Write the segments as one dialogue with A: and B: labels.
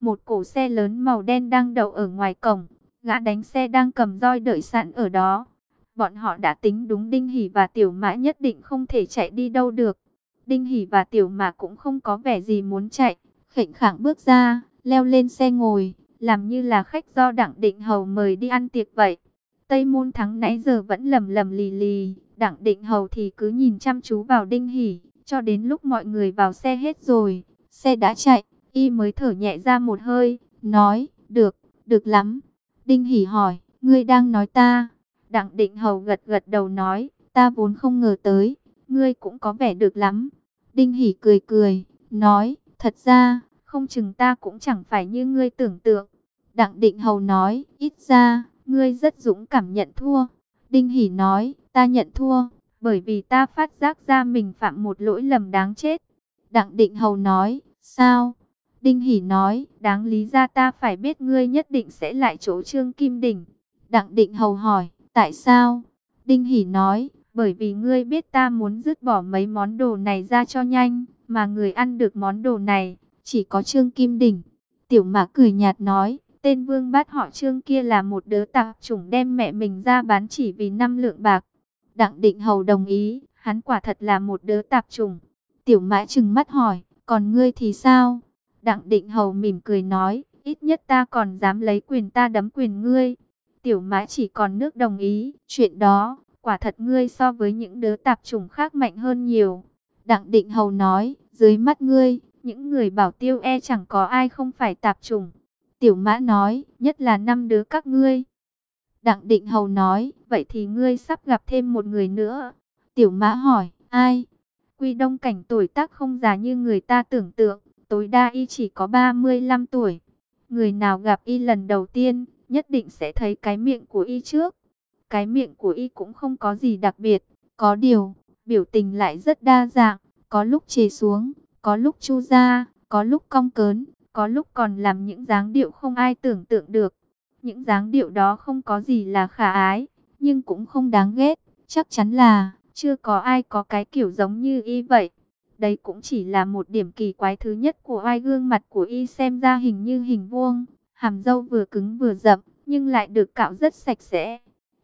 A: một cổ xe lớn màu đen đang đậu ở ngoài cổng. Gã đánh xe đang cầm roi đợi sẵn ở đó. Bọn họ đã tính đúng Đinh Hỷ và Tiểu Mã nhất định không thể chạy đi đâu được. Đinh Hỷ và Tiểu Mã cũng không có vẻ gì muốn chạy. Khệnh khẳng bước ra, leo lên xe ngồi, làm như là khách do Đặng Định Hầu mời đi ăn tiệc vậy. Tây Môn Thắng nãy giờ vẫn lầm lầm lì lì, Đặng Định Hầu thì cứ nhìn chăm chú vào Đinh Hỷ, cho đến lúc mọi người vào xe hết rồi, xe đã chạy, y mới thở nhẹ ra một hơi, nói, được, được lắm. Đinh Hỷ hỏi, ngươi đang nói ta? Đặng Định Hầu gật gật đầu nói, ta vốn không ngờ tới, ngươi cũng có vẻ được lắm. Đinh Hỷ cười cười, nói, thật ra, không chừng ta cũng chẳng phải như ngươi tưởng tượng. Đặng Định Hầu nói, ít ra, ngươi rất dũng cảm nhận thua. Đinh Hỷ nói, ta nhận thua, bởi vì ta phát giác ra mình phạm một lỗi lầm đáng chết. Đặng Định Hầu nói, sao? Đinh Hỷ nói, đáng lý ra ta phải biết ngươi nhất định sẽ lại chỗ Trương Kim Đỉnh. Đặng Định Hầu hỏi, tại sao? Đinh Hỷ nói, bởi vì ngươi biết ta muốn dứt bỏ mấy món đồ này ra cho nhanh, mà người ăn được món đồ này, chỉ có Trương Kim Đỉnh. Tiểu Mã cười nhạt nói, tên vương bát họ Trương kia là một đứa tạp chủng đem mẹ mình ra bán chỉ vì năm lượng bạc. Đặng Định Hầu đồng ý, hắn quả thật là một đứa tạp chủng. Tiểu Mã trừng mắt hỏi, còn ngươi thì sao? Đặng Định Hầu mỉm cười nói, ít nhất ta còn dám lấy quyền ta đấm quyền ngươi. Tiểu Mã chỉ còn nước đồng ý, chuyện đó, quả thật ngươi so với những đứa tạp chủng khác mạnh hơn nhiều. Đặng Định Hầu nói, dưới mắt ngươi, những người bảo tiêu e chẳng có ai không phải tạp chủng. Tiểu Mã nói, nhất là năm đứa các ngươi. Đặng Định Hầu nói, vậy thì ngươi sắp gặp thêm một người nữa. Tiểu Mã hỏi, ai? Quy Đông Cảnh tuổi tác không già như người ta tưởng tượng, tối đa y chỉ có 35 tuổi. Người nào gặp y lần đầu tiên, nhất định sẽ thấy cái miệng của y trước. Cái miệng của y cũng không có gì đặc biệt, có điều, biểu tình lại rất đa dạng, có lúc chề xuống, có lúc chu ra, có lúc cong cớn, có lúc còn làm những dáng điệu không ai tưởng tượng được. Những dáng điệu đó không có gì là khả ái, nhưng cũng không đáng ghét, chắc chắn là chưa có ai có cái kiểu giống như y vậy. Đấy cũng chỉ là một điểm kỳ quái thứ nhất của ai gương mặt của y xem ra hình như hình vuông, hàm dâu vừa cứng vừa rậm, nhưng lại được cạo rất sạch sẽ.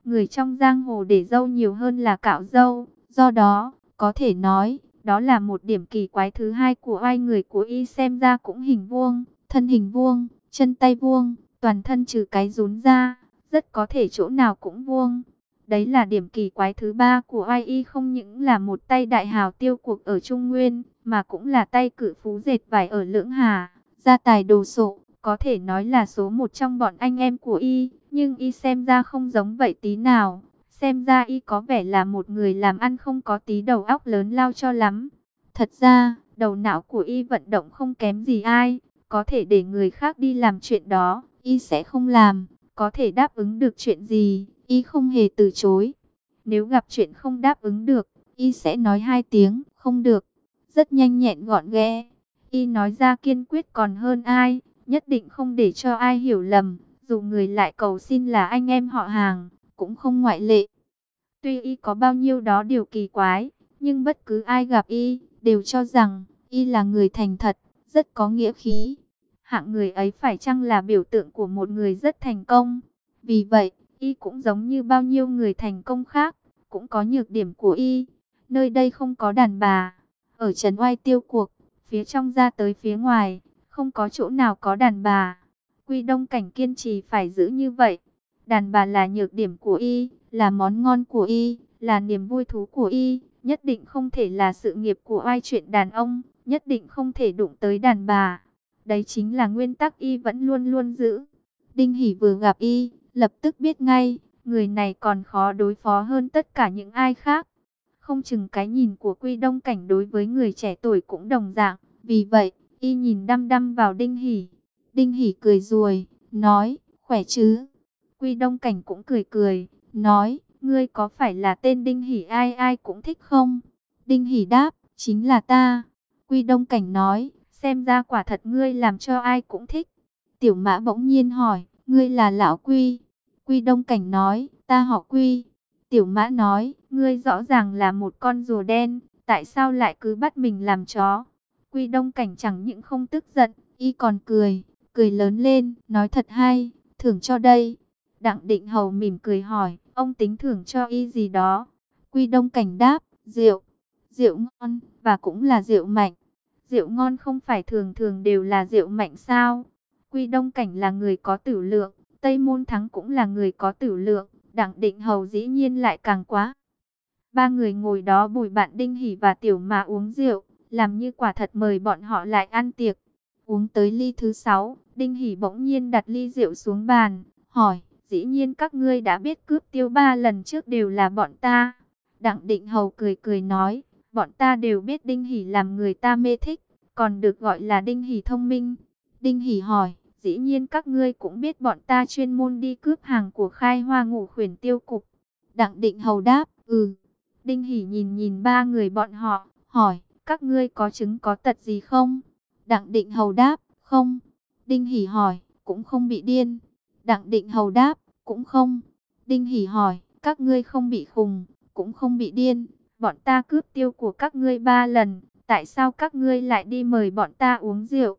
A: Người trong giang hồ để dâu nhiều hơn là cạo dâu, do đó, có thể nói, đó là một điểm kỳ quái thứ hai của ai người của y xem ra cũng hình vuông, thân hình vuông, chân tay vuông, toàn thân trừ cái rún ra, rất có thể chỗ nào cũng vuông. Đấy là điểm kỳ quái thứ ba của ai y không những là một tay đại hào tiêu cuộc ở Trung Nguyên, mà cũng là tay cử phú dệt vải ở Lưỡng Hà, gia tài đồ sộ, có thể nói là số một trong bọn anh em của y, nhưng y xem ra không giống vậy tí nào. Xem ra y có vẻ là một người làm ăn không có tí đầu óc lớn lao cho lắm. Thật ra, đầu não của y vận động không kém gì ai, có thể để người khác đi làm chuyện đó, y sẽ không làm, có thể đáp ứng được chuyện gì, y không hề từ chối. Nếu gặp chuyện không đáp ứng được, y sẽ nói hai tiếng, không được, rất nhanh nhẹn gọn ghẽ. Y nói ra kiên quyết còn hơn ai, nhất định không để cho ai hiểu lầm, dù người lại cầu xin là anh em họ hàng, cũng không ngoại lệ. Tuy y có bao nhiêu đó điều kỳ quái, nhưng bất cứ ai gặp y, đều cho rằng y là người thành thật, rất có nghĩa khí. Hạng người ấy phải chăng là biểu tượng của một người rất thành công. Vì vậy, y cũng giống như bao nhiêu người thành công khác, cũng có nhược điểm của y. Nơi đây không có đàn bà. Ở trấn oai tiêu cuộc, phía trong ra tới phía ngoài, không có chỗ nào có đàn bà. Quy đông cảnh kiên trì phải giữ như vậy. Đàn bà là nhược điểm của y, là món ngon của y, là niềm vui thú của y, nhất định không thể là sự nghiệp của ai chuyện đàn ông, nhất định không thể đụng tới đàn bà. Đấy chính là nguyên tắc y vẫn luôn luôn giữ. Đinh Hỷ vừa gặp y, lập tức biết ngay, người này còn khó đối phó hơn tất cả những ai khác. Không chừng cái nhìn của Quy Đông Cảnh đối với người trẻ tuổi cũng đồng dạng, vì vậy, y nhìn đăm đăm vào Đinh Hỷ. Đinh Hỷ cười rồi, nói, khỏe chứ? Quy Đông Cảnh cũng cười cười, nói, ngươi có phải là tên Đinh Hỷ ai ai cũng thích không? Đinh Hỷ đáp, chính là ta. Quy Đông Cảnh nói, xem ra quả thật ngươi làm cho ai cũng thích. Tiểu mã bỗng nhiên hỏi, ngươi là lão Quy. Quy Đông Cảnh nói, ta họ Quy. Tiểu mã nói, ngươi rõ ràng là một con rùa đen, tại sao lại cứ bắt mình làm chó? Quy Đông Cảnh chẳng những không tức giận, y còn cười, cười lớn lên, nói thật hay, thưởng cho đây. Đặng định hầu mỉm cười hỏi, ông tính thưởng cho y gì đó. Quy đông cảnh đáp, rượu, rượu ngon, và cũng là rượu mạnh. Rượu ngon không phải thường thường đều là rượu mạnh sao? Quy đông cảnh là người có tử lượng, Tây Môn Thắng cũng là người có tử lượng, Đặng Định Hầu dĩ nhiên lại càng quá. Ba người ngồi đó bùi bạn Đinh Hỷ và Tiểu Mà uống rượu, làm như quả thật mời bọn họ lại ăn tiệc. Uống tới ly thứ sáu, Đinh Hỷ bỗng nhiên đặt ly rượu xuống bàn, hỏi, dĩ nhiên các ngươi đã biết cướp tiêu ba lần trước đều là bọn ta. Đặng Định Hầu cười cười nói, bọn ta đều biết Đinh Hỷ làm người ta mê thích, còn được gọi là Đinh Hỷ thông minh. Đinh Hỷ hỏi, dĩ nhiên các ngươi cũng biết bọn ta chuyên môn đi cướp hàng của khai hoa ngủ khuyển tiêu cục. Đặng Định Hầu đáp, ừ. Đinh Hỷ nhìn nhìn ba người bọn họ, hỏi, các ngươi có chứng có tật gì không? Đặng Định Hầu đáp, không. Đinh Hỷ hỏi, cũng không bị điên. Đặng Định Hầu đáp, cũng không. Đinh Hỷ hỏi, các ngươi không bị khùng, cũng không bị điên. Bọn ta cướp tiêu của các ngươi ba lần, tại sao các ngươi lại đi mời bọn ta uống rượu?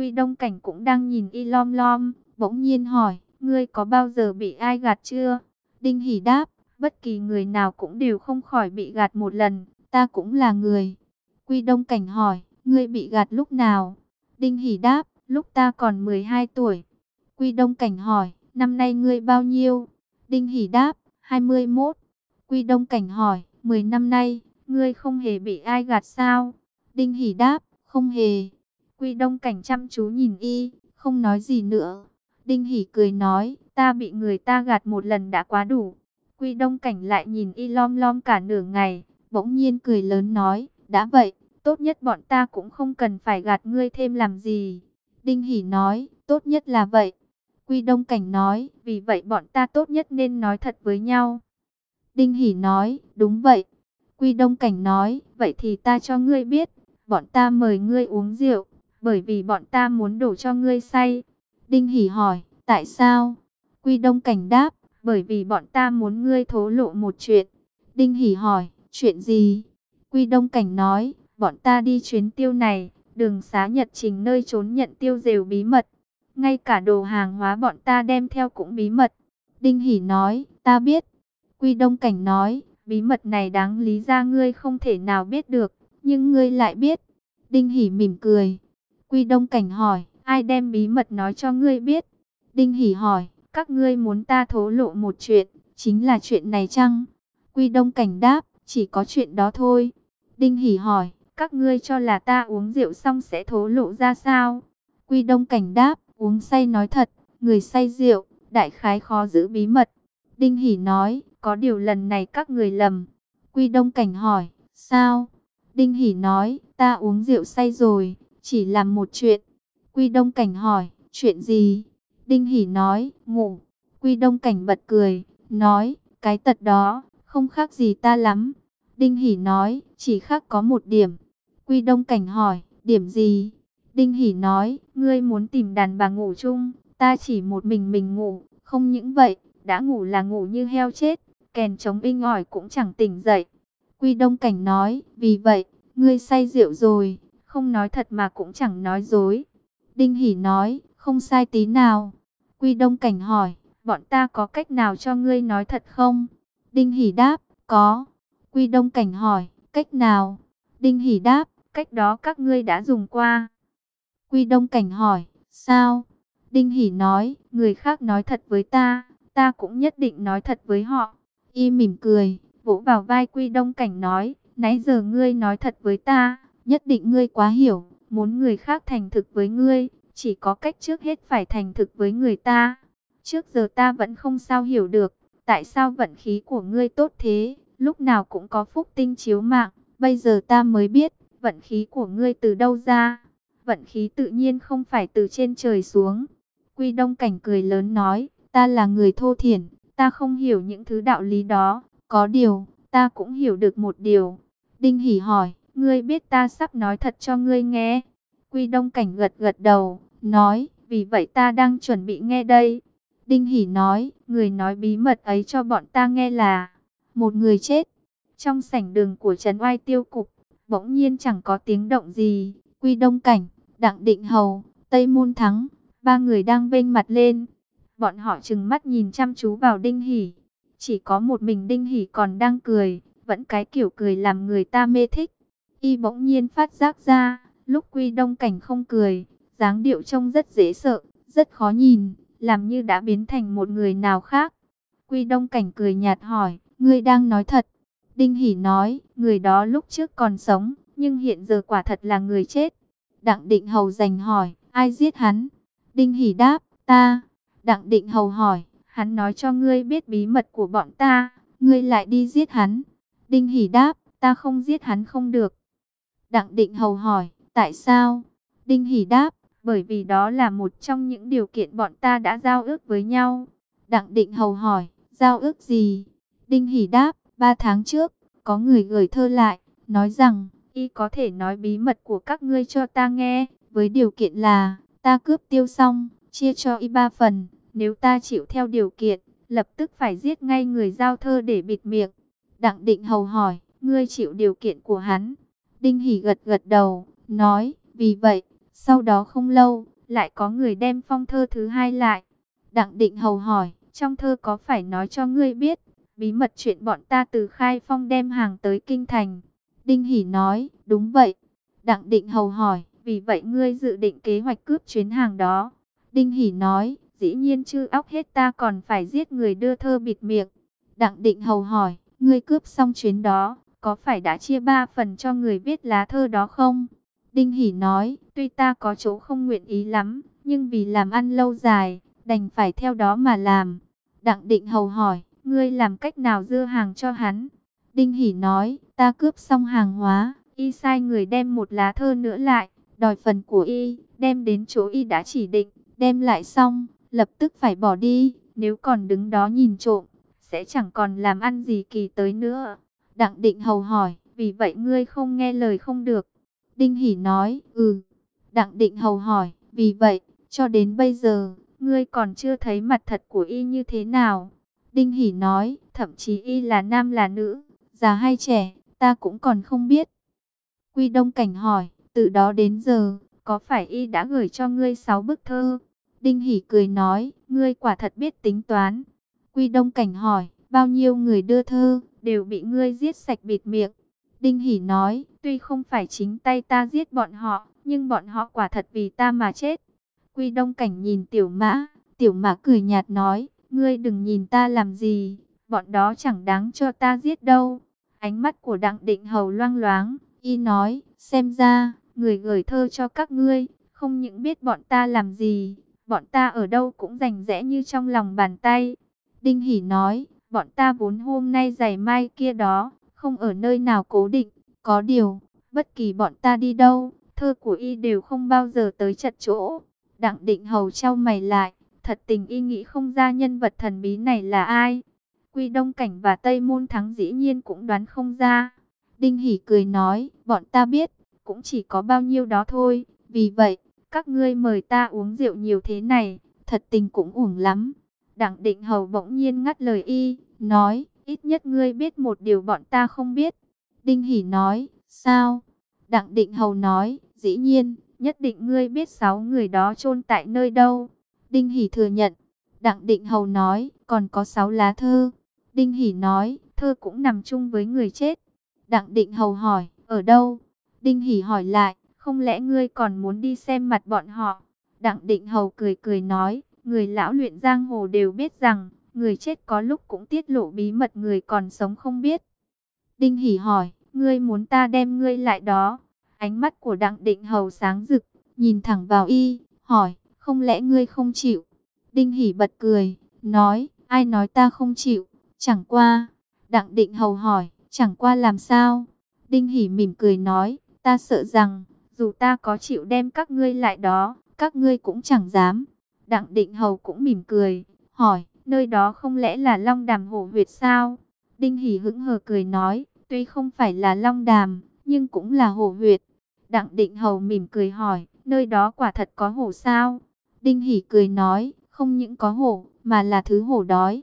A: Quy Đông Cảnh cũng đang nhìn y lom lom, bỗng nhiên hỏi, ngươi có bao giờ bị ai gạt chưa? Đinh Hỷ đáp, bất kỳ người nào cũng đều không khỏi bị gạt một lần, ta cũng là người. Quy Đông Cảnh hỏi, ngươi bị gạt lúc nào? Đinh Hỷ đáp, lúc ta còn 12 tuổi. Quy Đông Cảnh hỏi, năm nay ngươi bao nhiêu? Đinh Hỷ đáp, 21. Quy Đông Cảnh hỏi, 10 năm nay, ngươi không hề bị ai gạt sao? Đinh Hỷ đáp, không hề. Quy Đông Cảnh chăm chú nhìn y, không nói gì nữa. Đinh hỉ cười nói, ta bị người ta gạt một lần đã quá đủ. Quy Đông Cảnh lại nhìn y lom lom cả nửa ngày, bỗng nhiên cười lớn nói, đã vậy, tốt nhất bọn ta cũng không cần phải gạt ngươi thêm làm gì. Đinh hỉ nói, tốt nhất là vậy. Quy Đông Cảnh nói, vì vậy bọn ta tốt nhất nên nói thật với nhau. Đinh hỉ nói, đúng vậy. Quy Đông Cảnh nói, vậy thì ta cho ngươi biết, bọn ta mời ngươi uống rượu, bởi vì bọn ta muốn đổ cho ngươi say. Đinh Hỷ hỏi, tại sao? Quy Đông Cảnh đáp, bởi vì bọn ta muốn ngươi thố lộ một chuyện. Đinh Hỷ hỏi, chuyện gì? Quy Đông Cảnh nói, bọn ta đi chuyến tiêu này, đường xá nhật trình nơi trốn nhận tiêu rều bí mật. Ngay cả đồ hàng hóa bọn ta đem theo cũng bí mật. Đinh Hỷ nói, ta biết. Quy Đông Cảnh nói, bí mật này đáng lý ra ngươi không thể nào biết được, nhưng ngươi lại biết. Đinh Hỷ mỉm cười, Quy Đông Cảnh hỏi, ai đem bí mật nói cho ngươi biết? Đinh Hỷ hỏi, các ngươi muốn ta thố lộ một chuyện, chính là chuyện này chăng? Quy Đông Cảnh đáp, chỉ có chuyện đó thôi. Đinh Hỷ hỏi, các ngươi cho là ta uống rượu xong sẽ thố lộ ra sao? Quy Đông Cảnh đáp, uống say nói thật, người say rượu, đại khái khó giữ bí mật. Đinh Hỷ nói, có điều lần này các người lầm. Quy Đông Cảnh hỏi, sao? Đinh Hỷ nói, ta uống rượu say rồi, chỉ làm một chuyện. Quy Đông Cảnh hỏi, chuyện gì? Đinh Hỷ nói, ngủ. Quy Đông Cảnh bật cười, nói, cái tật đó, không khác gì ta lắm. Đinh Hỷ nói, chỉ khác có một điểm. Quy Đông Cảnh hỏi, điểm gì? Đinh Hỷ nói, ngươi muốn tìm đàn bà ngủ chung, ta chỉ một mình mình ngủ, không những vậy, đã ngủ là ngủ như heo chết, kèn chống inh ỏi cũng chẳng tỉnh dậy. Quy Đông Cảnh nói, vì vậy, ngươi say rượu rồi, không nói thật mà cũng chẳng nói dối. Đinh Hỷ nói, không sai tí nào. Quy Đông Cảnh hỏi, bọn ta có cách nào cho ngươi nói thật không? Đinh Hỷ đáp, có. Quy Đông Cảnh hỏi, cách nào? Đinh Hỷ đáp, cách đó các ngươi đã dùng qua. Quy Đông Cảnh hỏi, sao? Đinh Hỷ nói, người khác nói thật với ta, ta cũng nhất định nói thật với họ. Y mỉm cười, vỗ vào vai Quy Đông Cảnh nói, nãy giờ ngươi nói thật với ta, Nhất định ngươi quá hiểu, muốn người khác thành thực với ngươi, chỉ có cách trước hết phải thành thực với người ta. Trước giờ ta vẫn không sao hiểu được, tại sao vận khí của ngươi tốt thế, lúc nào cũng có phúc tinh chiếu mạng, bây giờ ta mới biết, vận khí của ngươi từ đâu ra. Vận khí tự nhiên không phải từ trên trời xuống. Quy Đông Cảnh cười lớn nói, ta là người thô thiển, ta không hiểu những thứ đạo lý đó, có điều, ta cũng hiểu được một điều. Đinh Hỷ hỏi, Ngươi biết ta sắp nói thật cho ngươi nghe. Quy Đông Cảnh gật gật đầu, nói, vì vậy ta đang chuẩn bị nghe đây. Đinh Hỷ nói, người nói bí mật ấy cho bọn ta nghe là, một người chết. Trong sảnh đường của Trấn Oai Tiêu Cục, bỗng nhiên chẳng có tiếng động gì. Quy Đông Cảnh, Đặng Định Hầu, Tây Môn Thắng, Ba người đang vênh mặt lên. Bọn họ trừng mắt nhìn chăm chú vào Đinh Hỷ. Chỉ có một mình Đinh Hỷ còn đang cười. Vẫn cái kiểu cười làm người ta mê thích. Y bỗng nhiên phát giác ra. Lúc Quy Đông Cảnh không cười. dáng điệu trông rất dễ sợ. Rất khó nhìn. Làm như đã biến thành một người nào khác. Quy Đông Cảnh cười nhạt hỏi. Ngươi đang nói thật. Đinh Hỷ nói. Người đó lúc trước còn sống. Nhưng hiện giờ quả thật là người chết. Đặng Định Hầu giành hỏi. Ai giết hắn? Đinh Hỷ đáp, ta. Đặng Định Hầu hỏi, hắn nói cho ngươi biết bí mật của bọn ta, ngươi lại đi giết hắn. Đinh Hỷ đáp, ta không giết hắn không được. Đặng Định Hầu hỏi, tại sao? Đinh Hỷ đáp, bởi vì đó là một trong những điều kiện bọn ta đã giao ước với nhau. Đặng Định Hầu hỏi, giao ước gì? Đinh Hỷ đáp, ba tháng trước, có người gửi thơ lại, nói rằng, y có thể nói bí mật của các ngươi cho ta nghe, với điều kiện là, Ta cướp tiêu xong, chia cho y ba phần. Nếu ta chịu theo điều kiện, lập tức phải giết ngay người giao thơ để bịt miệng. Đặng định hầu hỏi, ngươi chịu điều kiện của hắn. Đinh Hỷ gật gật đầu, nói, vì vậy, sau đó không lâu, lại có người đem phong thơ thứ hai lại. Đặng định hầu hỏi, trong thơ có phải nói cho ngươi biết, bí mật chuyện bọn ta từ khai phong đem hàng tới kinh thành. Đinh Hỷ nói, đúng vậy. Đặng định hầu hỏi, vì vậy ngươi dự định kế hoạch cướp chuyến hàng đó. Đinh Hỷ nói, dĩ nhiên chưa óc hết ta còn phải giết người đưa thơ bịt miệng. Đặng Định Hầu hỏi, ngươi cướp xong chuyến đó, có phải đã chia ba phần cho người viết lá thơ đó không? Đinh Hỷ nói, tuy ta có chỗ không nguyện ý lắm, nhưng vì làm ăn lâu dài, đành phải theo đó mà làm. Đặng Định Hầu hỏi, ngươi làm cách nào đưa hàng cho hắn? Đinh Hỷ nói, ta cướp xong hàng hóa, y sai người đem một lá thơ nữa lại, đòi phần của y, đem đến chỗ y đã chỉ định, đem lại xong, lập tức phải bỏ đi, nếu còn đứng đó nhìn trộm, sẽ chẳng còn làm ăn gì kỳ tới nữa. Đặng định hầu hỏi, vì vậy ngươi không nghe lời không được. Đinh hỉ nói, ừ. Đặng định hầu hỏi, vì vậy, cho đến bây giờ, ngươi còn chưa thấy mặt thật của y như thế nào. Đinh hỉ nói, thậm chí y là nam là nữ, già hay trẻ, ta cũng còn không biết. Quy Đông Cảnh hỏi, từ đó đến giờ, có phải y đã gửi cho ngươi sáu bức thơ? Đinh Hỷ cười nói, ngươi quả thật biết tính toán. Quy Đông Cảnh hỏi, bao nhiêu người đưa thơ, đều bị ngươi giết sạch bịt miệng. Đinh Hỷ nói, tuy không phải chính tay ta giết bọn họ, nhưng bọn họ quả thật vì ta mà chết. Quy Đông Cảnh nhìn Tiểu Mã, Tiểu Mã cười nhạt nói, ngươi đừng nhìn ta làm gì, bọn đó chẳng đáng cho ta giết đâu. Ánh mắt của Đặng Định Hầu loang loáng, y nói, xem ra, người gửi thơ cho các ngươi, không những biết bọn ta làm gì, bọn ta ở đâu cũng rành rẽ như trong lòng bàn tay. Đinh Hỷ nói, bọn ta vốn hôm nay giày mai kia đó, không ở nơi nào cố định, có điều, bất kỳ bọn ta đi đâu, thơ của y đều không bao giờ tới chật chỗ. Đặng định hầu trao mày lại, thật tình y nghĩ không ra nhân vật thần bí này là ai. Quy Đông Cảnh và Tây Môn Thắng dĩ nhiên cũng đoán không ra. Đinh Hỷ cười nói, bọn ta biết, cũng chỉ có bao nhiêu đó thôi. Vì vậy, các ngươi mời ta uống rượu nhiều thế này, thật tình cũng uổng lắm. Đặng định hầu bỗng nhiên ngắt lời y, nói, ít nhất ngươi biết một điều bọn ta không biết. Đinh Hỷ nói, sao? Đặng định hầu nói, dĩ nhiên, nhất định ngươi biết sáu người đó chôn tại nơi đâu. Đinh Hỷ thừa nhận. Đặng định hầu nói, còn có sáu lá thơ. Đinh Hỷ nói, thơ cũng nằm chung với người chết. Đặng định hầu hỏi, ở đâu? Đinh Hỷ hỏi lại, không lẽ ngươi còn muốn đi xem mặt bọn họ? Đặng Định Hầu cười cười nói, người lão luyện giang hồ đều biết rằng, người chết có lúc cũng tiết lộ bí mật người còn sống không biết. Đinh Hỷ hỏi, ngươi muốn ta đem ngươi lại đó? Ánh mắt của Đặng Định Hầu sáng rực, nhìn thẳng vào y, hỏi, không lẽ ngươi không chịu? Đinh Hỷ bật cười, nói, ai nói ta không chịu? Chẳng qua. Đặng Định Hầu hỏi, chẳng qua làm sao? Đinh Hỷ mỉm cười nói, Ta sợ rằng, dù ta có chịu đem các ngươi lại đó, các ngươi cũng chẳng dám. Đặng định hầu cũng mỉm cười, hỏi, nơi đó không lẽ là long đàm hổ huyệt sao? Đinh hỉ hững hờ cười nói, tuy không phải là long đàm, nhưng cũng là hổ huyệt. Đặng định hầu mỉm cười hỏi, nơi đó quả thật có hổ sao? Đinh hỉ cười nói, không những có hổ, mà là thứ hổ đói.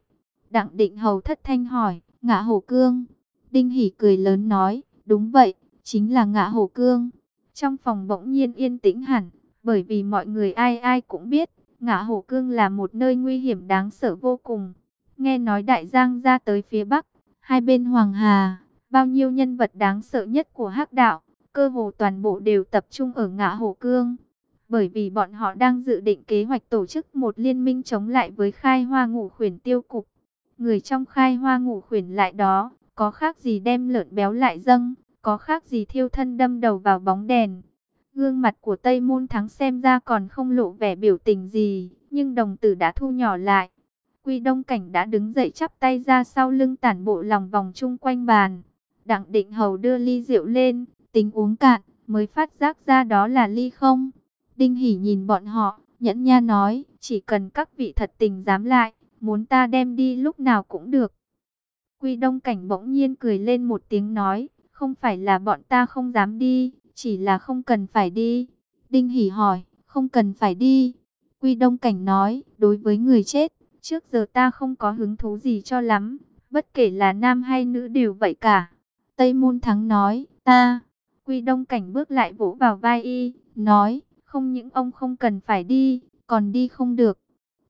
A: Đặng định hầu thất thanh hỏi, ngã hổ cương. Đinh hỉ cười lớn nói, đúng vậy, chính là ngã hổ cương. Trong phòng bỗng nhiên yên tĩnh hẳn, bởi vì mọi người ai ai cũng biết, Ngã Hổ Cương là một nơi nguy hiểm đáng sợ vô cùng. Nghe nói Đại Giang ra tới phía Bắc, hai bên Hoàng Hà, bao nhiêu nhân vật đáng sợ nhất của hắc đạo, cơ hồ toàn bộ đều tập trung ở Ngã Hổ Cương. Bởi vì bọn họ đang dự định kế hoạch tổ chức một liên minh chống lại với khai hoa ngủ khuyển tiêu cục. Người trong khai hoa ngủ khuyển lại đó, có khác gì đem lợn béo lại dâng, có khác gì thiêu thân đâm đầu vào bóng đèn. Gương mặt của Tây Môn Thắng xem ra còn không lộ vẻ biểu tình gì, nhưng đồng tử đã thu nhỏ lại. Quy Đông Cảnh đã đứng dậy chắp tay ra sau lưng tản bộ lòng vòng chung quanh bàn. Đặng Định Hầu đưa ly rượu lên, tính uống cạn, mới phát giác ra đó là ly không. Đinh hỉ nhìn bọn họ, nhẫn nha nói, chỉ cần các vị thật tình dám lại, muốn ta đem đi lúc nào cũng được. Quy Đông Cảnh bỗng nhiên cười lên một tiếng nói, không phải là bọn ta không dám đi, chỉ là không cần phải đi. Đinh Hỷ hỏi, không cần phải đi. Quy Đông Cảnh nói, đối với người chết, trước giờ ta không có hứng thú gì cho lắm, bất kể là nam hay nữ đều vậy cả. Tây Môn Thắng nói, ta. Quy Đông Cảnh bước lại vỗ vào vai y, nói, không những ông không cần phải đi, còn đi không được.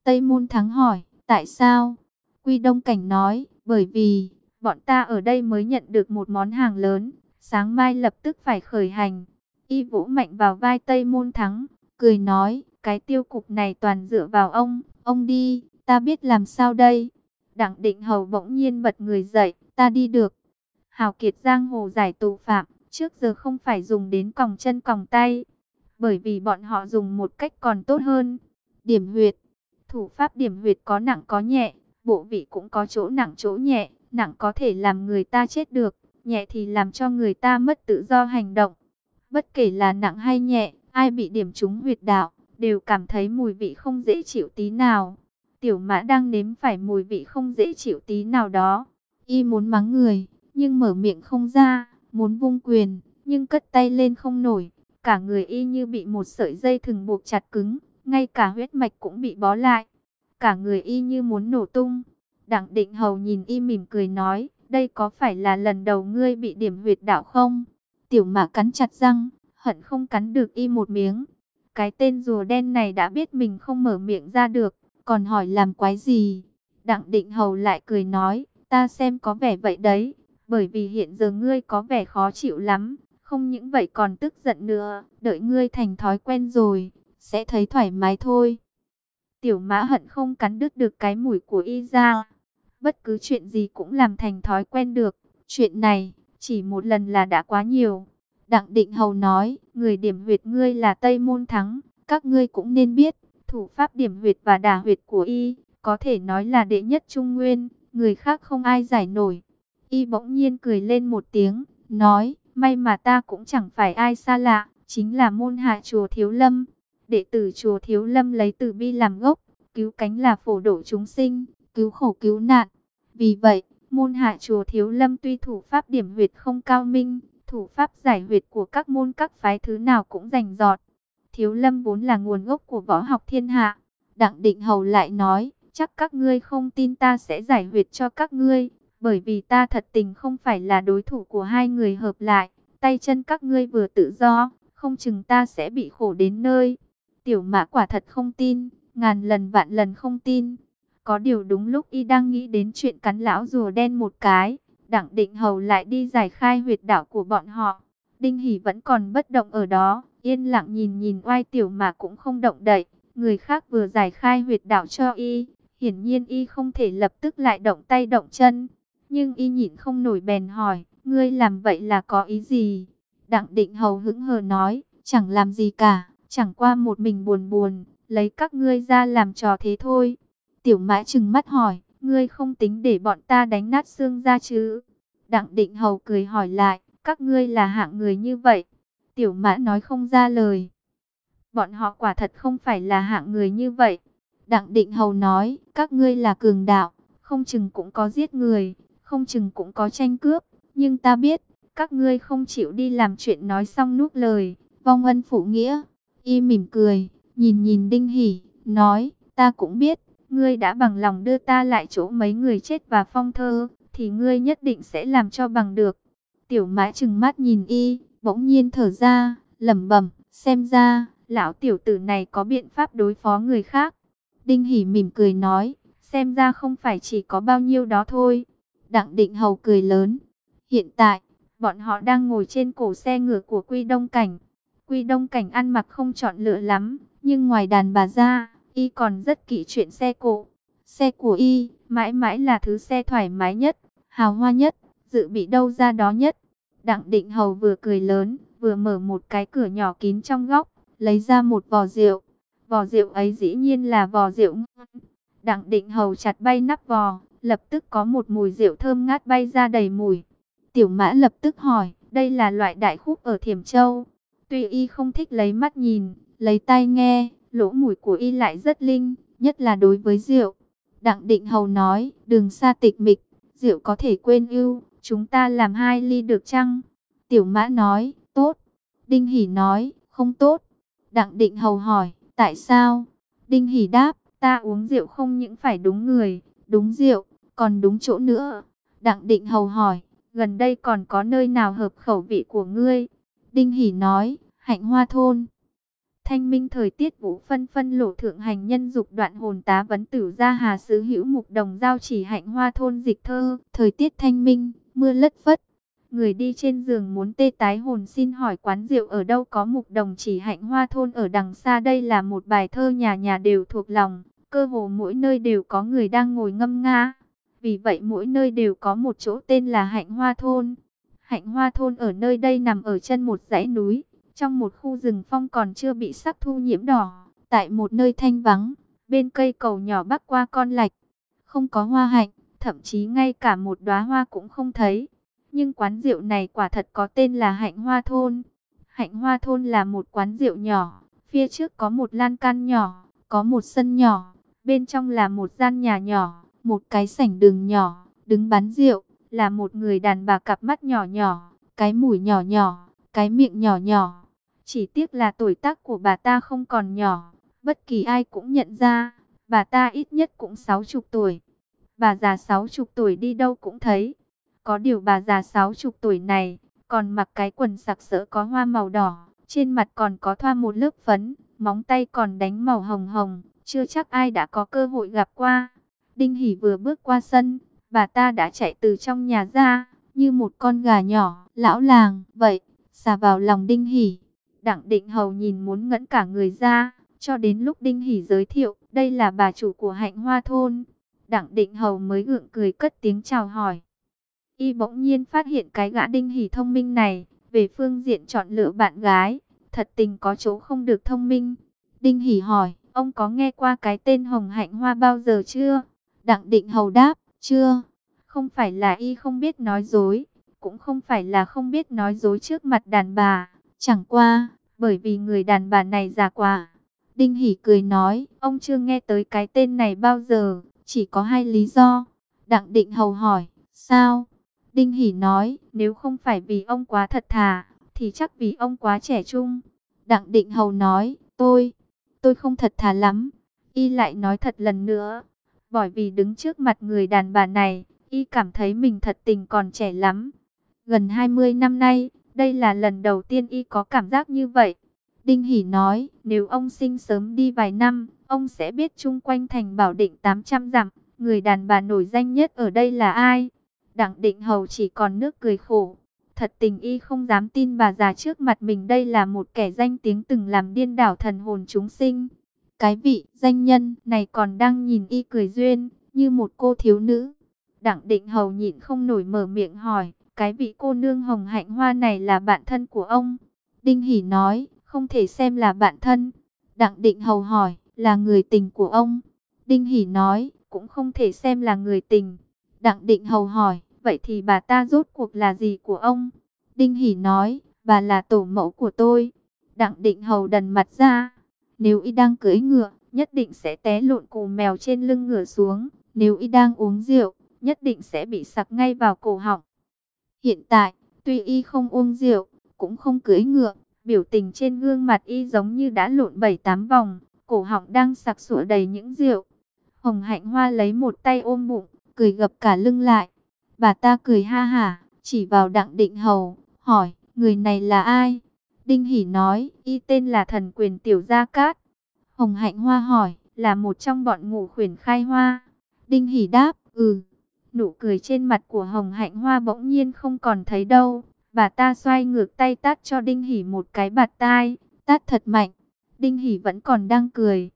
A: Tây Môn Thắng hỏi, tại sao? Quy Đông Cảnh nói, bởi vì, bọn ta ở đây mới nhận được một món hàng lớn, sáng mai lập tức phải khởi hành. Y vũ mạnh vào vai Tây Môn Thắng, cười nói, cái tiêu cục này toàn dựa vào ông, ông đi, ta biết làm sao đây. Đặng định hầu bỗng nhiên bật người dậy, ta đi được. Hào kiệt giang hồ giải tù phạm, trước giờ không phải dùng đến còng chân còng tay, bởi vì bọn họ dùng một cách còn tốt hơn. Điểm huyệt, thủ pháp điểm huyệt có nặng có nhẹ, bộ vị cũng có chỗ nặng chỗ nhẹ, nặng có thể làm người ta chết được, nhẹ thì làm cho người ta mất tự do hành động. Bất kể là nặng hay nhẹ, ai bị điểm trúng huyệt đạo, đều cảm thấy mùi vị không dễ chịu tí nào. Tiểu mã đang nếm phải mùi vị không dễ chịu tí nào đó. Y muốn mắng người, nhưng mở miệng không ra, muốn vung quyền, nhưng cất tay lên không nổi. Cả người y như bị một sợi dây thừng buộc chặt cứng, ngay cả huyết mạch cũng bị bó lại. Cả người y như muốn nổ tung. Đặng định hầu nhìn y mỉm cười nói, đây có phải là lần đầu ngươi bị điểm huyệt đạo không? Tiểu mã cắn chặt răng, hận không cắn được y một miếng. Cái tên rùa đen này đã biết mình không mở miệng ra được, còn hỏi làm quái gì? Đặng định hầu lại cười nói, ta xem có vẻ vậy đấy, bởi vì hiện giờ ngươi có vẻ khó chịu lắm, không những vậy còn tức giận nữa, đợi ngươi thành thói quen rồi, sẽ thấy thoải mái thôi. Tiểu mã hận không cắn đứt được cái mũi của y ra. Bất cứ chuyện gì cũng làm thành thói quen được. Chuyện này, chỉ một lần là đã quá nhiều. Đặng định hầu nói, người điểm huyệt ngươi là Tây Môn Thắng. Các ngươi cũng nên biết, thủ pháp điểm huyệt và đả huyệt của y, có thể nói là đệ nhất trung nguyên. Người khác không ai giải nổi. Y bỗng nhiên cười lên một tiếng, nói, may mà ta cũng chẳng phải ai xa lạ, chính là môn hạ chùa Thiếu Lâm. Đệ tử chùa Thiếu Lâm lấy từ bi làm gốc, cứu cánh là phổ độ chúng sinh, cứu khổ cứu nạn. Vì vậy, môn hạ chùa Thiếu Lâm tuy thủ pháp điểm huyệt không cao minh, thủ pháp giải huyệt của các môn các phái thứ nào cũng rành rọt. Thiếu Lâm vốn là nguồn gốc của võ học thiên hạ. Đặng Định Hầu lại nói, chắc các ngươi không tin ta sẽ giải huyệt cho các ngươi, bởi vì ta thật tình không phải là đối thủ của hai người hợp lại, tay chân các ngươi vừa tự do, không chừng ta sẽ bị khổ đến nơi. Tiểu mã quả thật không tin, ngàn lần vạn lần không tin. Có điều đúng lúc y đang nghĩ đến chuyện cắn lão rùa đen một cái, đặng định hầu lại đi giải khai huyệt đạo của bọn họ. Đinh Hỷ vẫn còn bất động ở đó, yên lặng nhìn nhìn oai tiểu mà cũng không động đậy. Người khác vừa giải khai huyệt đạo cho y, hiển nhiên y không thể lập tức lại động tay động chân. Nhưng y nhịn không nổi bèn hỏi, ngươi làm vậy là có ý gì? Đặng định hầu hững hờ nói, chẳng làm gì cả, chẳng qua một mình buồn buồn, lấy các ngươi ra làm trò thế thôi. Tiểu mã trừng mắt hỏi, ngươi không tính để bọn ta đánh nát xương ra chứ? Đặng định hầu cười hỏi lại, các ngươi là hạng người như vậy. Tiểu mã nói không ra lời. Bọn họ quả thật không phải là hạng người như vậy. Đặng định hầu nói, các ngươi là cường đạo, không chừng cũng có giết người, không chừng cũng có tranh cướp. Nhưng ta biết, các ngươi không chịu đi làm chuyện nói xong nuốt lời, vong ân phụ nghĩa. Y mỉm cười, nhìn nhìn Đinh Hỷ, nói, ta cũng biết, ngươi đã bằng lòng đưa ta lại chỗ mấy người chết và phong thơ, thì ngươi nhất định sẽ làm cho bằng được. Tiểu mã chừng mắt nhìn y, bỗng nhiên thở ra, lẩm bẩm, xem ra, lão tiểu tử này có biện pháp đối phó người khác. Đinh hỉ mỉm cười nói, xem ra không phải chỉ có bao nhiêu đó thôi. Đặng Định Hầu cười lớn. Hiện tại, bọn họ đang ngồi trên cổ xe ngựa của Quy Đông Cảnh. Quy Đông Cảnh ăn mặc không chọn lựa lắm, nhưng ngoài đàn bà ra, y còn rất kỹ chuyện xe cộ. Xe của y, mãi mãi là thứ xe thoải mái nhất, hào hoa nhất, dự bị đâu ra đó nhất. Đặng Định Hầu vừa cười lớn, vừa mở một cái cửa nhỏ kín trong góc, lấy ra một vò rượu. Vò rượu ấy dĩ nhiên là vò rượu ngon. Đặng Định Hầu chặt bay nắp vò, lập tức có một mùi rượu thơm ngát bay ra đầy mùi. Tiểu Mã lập tức hỏi, đây là loại đại khúc ở Thiểm Châu. Tuy y không thích lấy mắt nhìn, lấy tai nghe, lỗ mũi của y lại rất linh, nhất là đối với rượu. Đặng Định Hầu nói, đừng xa tịch mịch, rượu có thể quên ưu, chúng ta làm hai ly được chăng? Tiểu Mã nói, tốt. Đinh Hỉ nói, không tốt. Đặng Định Hầu hỏi, tại sao? Đinh Hỉ đáp, ta uống rượu không những phải đúng người, đúng rượu, còn đúng chỗ nữa. Đặng Định Hầu hỏi, gần đây còn có nơi nào hợp khẩu vị của ngươi? Đinh Hỉ nói, hạnh hoa thôn. Thanh minh thời tiết vũ phân phân lộ thượng hành nhân dục đoạn hồn tá vấn tử ra hà sứ hữu mục đồng giao chỉ hạnh hoa thôn dịch thơ. Thời tiết thanh minh, mưa lất phất. Người đi trên giường muốn tê tái hồn xin hỏi quán rượu ở đâu có mục đồng chỉ hạnh hoa thôn ở đằng xa đây là một bài thơ nhà nhà đều thuộc lòng. Cơ hồ mỗi nơi đều có người đang ngồi ngâm nga. Vì vậy mỗi nơi đều có một chỗ tên là hạnh hoa thôn. Hạnh hoa thôn ở nơi đây nằm ở chân một dãy núi trong một khu rừng phong còn chưa bị sắc thu nhiễm đỏ, tại một nơi thanh vắng, bên cây cầu nhỏ bắc qua con lạch, không có hoa hạnh, thậm chí ngay cả một đóa hoa cũng không thấy. Nhưng quán rượu này quả thật có tên là Hạnh Hoa Thôn. Hạnh Hoa Thôn là một quán rượu nhỏ, phía trước có một lan can nhỏ, có một sân nhỏ, bên trong là một gian nhà nhỏ, một cái sảnh đường nhỏ, đứng bán rượu, là một người đàn bà cặp mắt nhỏ nhỏ, cái mũi nhỏ nhỏ, cái miệng nhỏ nhỏ, chỉ tiếc là tuổi tác của bà ta không còn nhỏ, bất kỳ ai cũng nhận ra, bà ta ít nhất cũng sáu chục tuổi. Bà già sáu chục tuổi đi đâu cũng thấy. Có điều bà già sáu chục tuổi này, còn mặc cái quần sặc sỡ có hoa màu đỏ, trên mặt còn có thoa một lớp phấn, móng tay còn đánh màu hồng hồng, chưa chắc ai đã có cơ hội gặp qua. Đinh Hỷ vừa bước qua sân, bà ta đã chạy từ trong nhà ra, như một con gà nhỏ, lão làng, vậy, xà vào lòng Đinh Hỷ. Đặng Định Hầu nhìn muốn ngẫn cả người ra, cho đến lúc Đinh Hỷ giới thiệu, đây là bà chủ của hạnh hoa thôn. Đặng Định Hầu mới gượng cười cất tiếng chào hỏi. Y bỗng nhiên phát hiện cái gã Đinh Hỷ thông minh này, về phương diện chọn lựa bạn gái, thật tình có chỗ không được thông minh. Đinh Hỷ hỏi, ông có nghe qua cái tên Hồng Hạnh Hoa bao giờ chưa? Đặng Định Hầu đáp, chưa. Không phải là y không biết nói dối, cũng không phải là không biết nói dối trước mặt đàn bà. Chẳng qua, bởi vì người đàn bà này già quá. Đinh Hỷ cười nói, ông chưa nghe tới cái tên này bao giờ, chỉ có hai lý do. Đặng Định Hầu hỏi, sao? Đinh Hỷ nói, nếu không phải vì ông quá thật thà, thì chắc vì ông quá trẻ trung. Đặng Định Hầu nói, tôi, tôi không thật thà lắm. Y lại nói thật lần nữa, bởi vì đứng trước mặt người đàn bà này, Y cảm thấy mình thật tình còn trẻ lắm. Gần 20 năm nay, đây là lần đầu tiên y có cảm giác như vậy. Đinh Hỷ nói, nếu ông sinh sớm đi vài năm, ông sẽ biết chung quanh thành bảo định 800 dặm, người đàn bà nổi danh nhất ở đây là ai? Đặng định hầu chỉ còn nước cười khổ. Thật tình y không dám tin bà già trước mặt mình đây là một kẻ danh tiếng từng làm điên đảo thần hồn chúng sinh. Cái vị danh nhân này còn đang nhìn y cười duyên, như một cô thiếu nữ. Đặng định hầu nhịn không nổi mở miệng hỏi, cái vị cô nương hồng hạnh hoa này là bạn thân của ông. Đinh Hỷ nói, không thể xem là bạn thân. Đặng Định Hầu hỏi, là người tình của ông. Đinh Hỷ nói, cũng không thể xem là người tình. Đặng Định Hầu hỏi, vậy thì bà ta rốt cuộc là gì của ông? Đinh Hỷ nói, bà là tổ mẫu của tôi. Đặng Định Hầu đần mặt ra. Nếu y đang cưỡi ngựa, nhất định sẽ té lộn cù mèo trên lưng ngựa xuống. Nếu y đang uống rượu, nhất định sẽ bị sặc ngay vào cổ họng. Hiện tại, tuy y không uống rượu, cũng không cưỡi ngựa, biểu tình trên gương mặt y giống như đã lộn bảy tám vòng, cổ họng đang sặc sụa đầy những rượu. Hồng Hạnh Hoa lấy một tay ôm bụng, cười gập cả lưng lại. Bà ta cười ha hả, chỉ vào Đặng Định Hầu, hỏi, người này là ai? Đinh Hỷ nói, y tên là thần quyền tiểu gia cát. Hồng Hạnh Hoa hỏi, là một trong bọn ngụ khuyển khai hoa. Đinh Hỷ đáp, ừ. Nụ cười trên mặt của Hồng Hạnh Hoa bỗng nhiên không còn thấy đâu. Bà ta xoay ngược tay tát cho Đinh Hỷ một cái bạt tai, tát thật mạnh. Đinh Hỷ vẫn còn đang cười.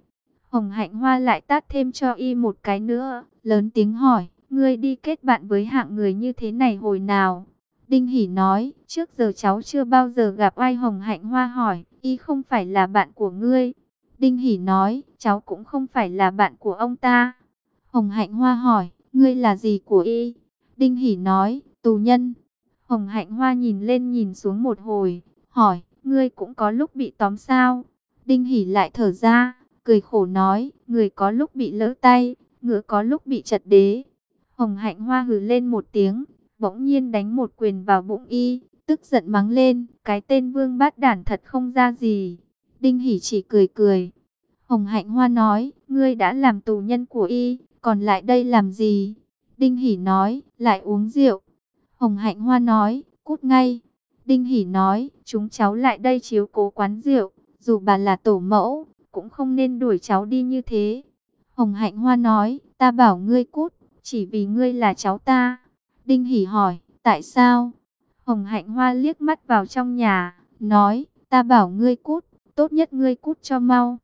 A: Hồng Hạnh Hoa lại tát thêm cho y một cái nữa, lớn tiếng hỏi, ngươi đi kết bạn với hạng người như thế này hồi nào? Đinh Hỷ nói, trước giờ cháu chưa bao giờ gặp ai Hồng Hạnh Hoa hỏi, y không phải là bạn của ngươi. Đinh Hỷ nói, cháu cũng không phải là bạn của ông ta. Hồng Hạnh Hoa hỏi, ngươi là gì của y? Đinh Hỷ nói, tù nhân. Hồng Hạnh Hoa nhìn lên nhìn xuống một hồi, hỏi, ngươi cũng có lúc bị tóm sao? Đinh Hỷ lại thở ra, cười khổ nói, người có lúc bị lỡ tay, ngựa có lúc bị chật đế. Hồng Hạnh Hoa hừ lên một tiếng, bỗng nhiên đánh một quyền vào bụng y, tức giận mắng lên, cái tên vương bát đản thật không ra gì. Đinh Hỷ chỉ cười cười. Hồng Hạnh Hoa nói, ngươi đã làm tù nhân của y, còn lại đây làm gì? Đinh Hỷ nói, lại uống rượu. Hồng Hạnh Hoa nói, cút ngay. Đinh Hỷ nói, chúng cháu lại đây chiếu cố quán rượu, dù bà là tổ mẫu, cũng không nên đuổi cháu đi như thế. Hồng Hạnh Hoa nói, ta bảo ngươi cút, chỉ vì ngươi là cháu ta. Đinh Hỷ hỏi, tại sao? Hồng Hạnh Hoa liếc mắt vào trong nhà, nói, ta bảo ngươi cút, tốt nhất ngươi cút cho mau.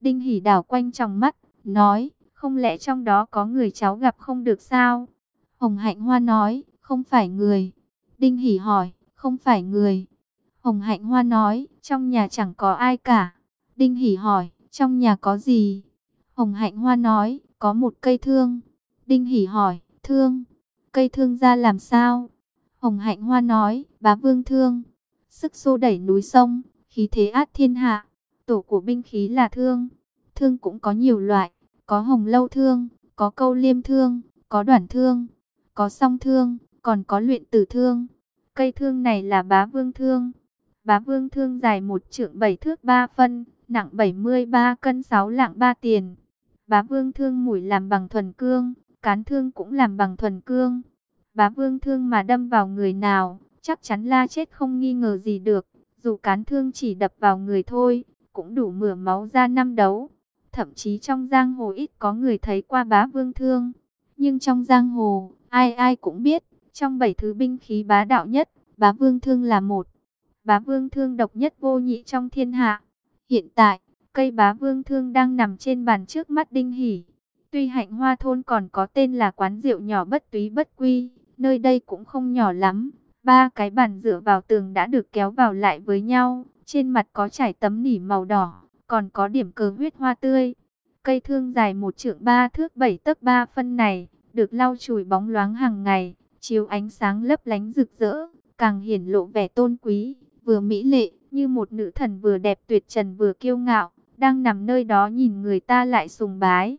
A: Đinh Hỷ đảo quanh trong mắt, nói, không lẽ trong đó có người cháu gặp không được sao? Hồng Hạnh Hoa nói, không phải người. Đinh Hỷ hỏi, không phải người. Hồng Hạnh Hoa nói, trong nhà chẳng có ai cả. Đinh Hỷ hỏi, trong nhà có gì? Hồng Hạnh Hoa nói, có một cây thương. Đinh Hỷ hỏi, thương? Cây thương ra làm sao? Hồng Hạnh Hoa nói, bá vương thương. Sức xô đẩy núi sông, khí thế át thiên hạ. Tổ của binh khí là thương. Thương cũng có nhiều loại, có hồng lâu thương, có câu liêm thương, có đoạn thương, có song thương, còn có luyện tử thương. Cây thương này là bá vương thương. Bá vương thương dài một trượng bảy thước ba phân, nặng 73 cân 6 lạng 3 tiền. Bá vương thương mũi làm bằng thuần cương, cán thương cũng làm bằng thuần cương. Bá vương thương mà đâm vào người nào, chắc chắn la chết không nghi ngờ gì được. Dù cán thương chỉ đập vào người thôi, cũng đủ mửa máu ra năm đấu. Thậm chí trong giang hồ ít có người thấy qua bá vương thương. Nhưng trong giang hồ, ai ai cũng biết, trong bảy thứ binh khí bá đạo nhất, bá vương thương là một. Bá vương thương độc nhất vô nhị trong thiên hạ. Hiện tại, cây bá vương thương đang nằm trên bàn trước mắt Đinh Hỷ. Tuy hạnh hoa thôn còn có tên là quán rượu nhỏ bất túy bất quy, nơi đây cũng không nhỏ lắm. Ba cái bàn dựa vào tường đã được kéo vào lại với nhau, trên mặt có trải tấm nỉ màu đỏ, còn có điểm cờ huyết hoa tươi. Cây thương dài một trượng ba thước bảy tấc ba phân này, được lau chùi bóng loáng hàng ngày, chiếu ánh sáng lấp lánh rực rỡ, càng hiển lộ vẻ tôn quý, vừa mỹ lệ, như một nữ thần vừa đẹp tuyệt trần vừa kiêu ngạo, đang nằm nơi đó nhìn người ta lại sùng bái.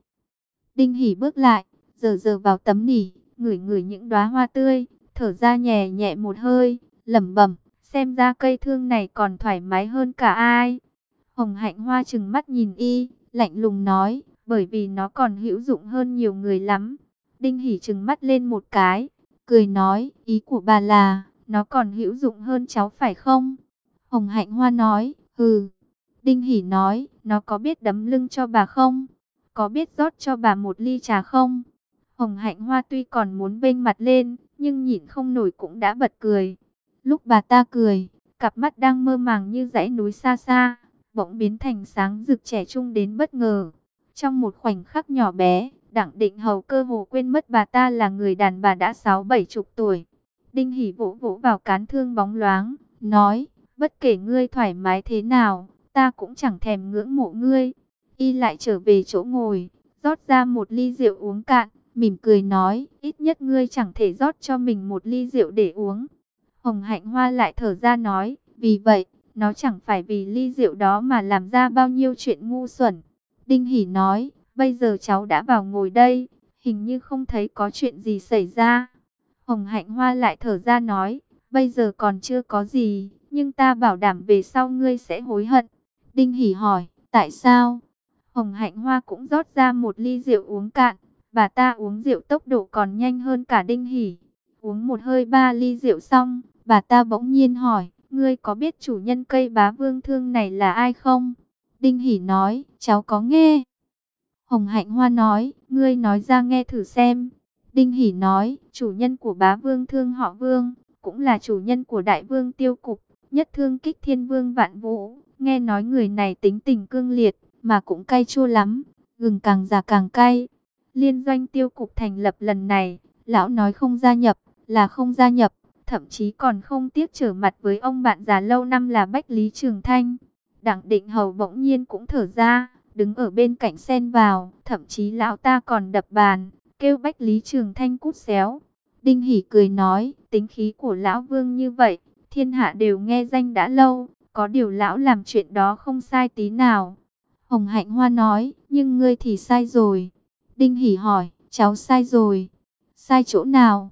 A: Đinh hỉ bước lại, giờ giờ vào tấm nỉ, ngửi ngửi những đóa hoa tươi, thở ra nhẹ nhẹ một hơi, lẩm bẩm, xem ra cây thương này còn thoải mái hơn cả ai. Hồng Hạnh Hoa chừng mắt nhìn y, lạnh lùng nói, bởi vì nó còn hữu dụng hơn nhiều người lắm. Đinh Hỉ chừng mắt lên một cái, cười nói, ý của bà là, nó còn hữu dụng hơn cháu phải không? Hồng Hạnh Hoa nói, hừ. Đinh Hỉ nói, nó có biết đấm lưng cho bà không? Có biết rót cho bà một ly trà không? Hồng Hạnh Hoa tuy còn muốn bênh mặt lên, nhưng nhịn không nổi cũng đã bật cười. Lúc bà ta cười, cặp mắt đang mơ màng như dãy núi xa xa, bỗng biến thành sáng rực trẻ trung đến bất ngờ. Trong một khoảnh khắc nhỏ bé, Đặng Định Hầu cơ hồ quên mất bà ta là người đàn bà đã sáu bảy chục tuổi. Đinh Hỷ vỗ vỗ vào cán thương bóng loáng, nói, bất kể ngươi thoải mái thế nào, ta cũng chẳng thèm ngưỡng mộ ngươi. Y lại trở về chỗ ngồi, rót ra một ly rượu uống cạn, mỉm cười nói, ít nhất ngươi chẳng thể rót cho mình một ly rượu để uống. Hồng Hạnh Hoa lại thở ra nói, vì vậy, nó chẳng phải vì ly rượu đó mà làm ra bao nhiêu chuyện ngu xuẩn. Đinh Hỷ nói, bây giờ cháu đã vào ngồi đây, hình như không thấy có chuyện gì xảy ra. Hồng Hạnh Hoa lại thở ra nói, bây giờ còn chưa có gì, nhưng ta bảo đảm về sau ngươi sẽ hối hận. Đinh Hỷ hỏi, tại sao? Hồng Hạnh Hoa cũng rót ra một ly rượu uống cạn, bà ta uống rượu tốc độ còn nhanh hơn cả Đinh Hỷ. Uống một hơi ba ly rượu xong, bà ta bỗng nhiên hỏi, ngươi có biết chủ nhân cây bá vương thương này là ai không? Đinh Hỷ nói, cháu có nghe. Hồng Hạnh Hoa nói, ngươi nói ra nghe thử xem. Đinh Hỷ nói, chủ nhân của bá vương thương họ vương, cũng là chủ nhân của đại vương tiêu cục, nhất thương kích thiên vương vạn vũ. Nghe nói người này tính tình cương liệt, mà cũng cay chua lắm, gừng càng già càng cay. Liên doanh tiêu cục thành lập lần này, lão nói không gia nhập, là không gia nhập, thậm chí còn không tiếc trở mặt với ông bạn già lâu năm là Bách Lý Trường Thanh. Đặng định hầu bỗng nhiên cũng thở ra, đứng ở bên cạnh xen vào, thậm chí lão ta còn đập bàn, kêu Bách Lý Trường Thanh cút xéo. Đinh Hỷ cười nói, tính khí của lão vương như vậy, thiên hạ đều nghe danh đã lâu, có điều lão làm chuyện đó không sai tí nào. Hồng Hạnh Hoa nói, nhưng ngươi thì sai rồi. Đinh Hỷ hỏi, cháu sai rồi. Sai chỗ nào?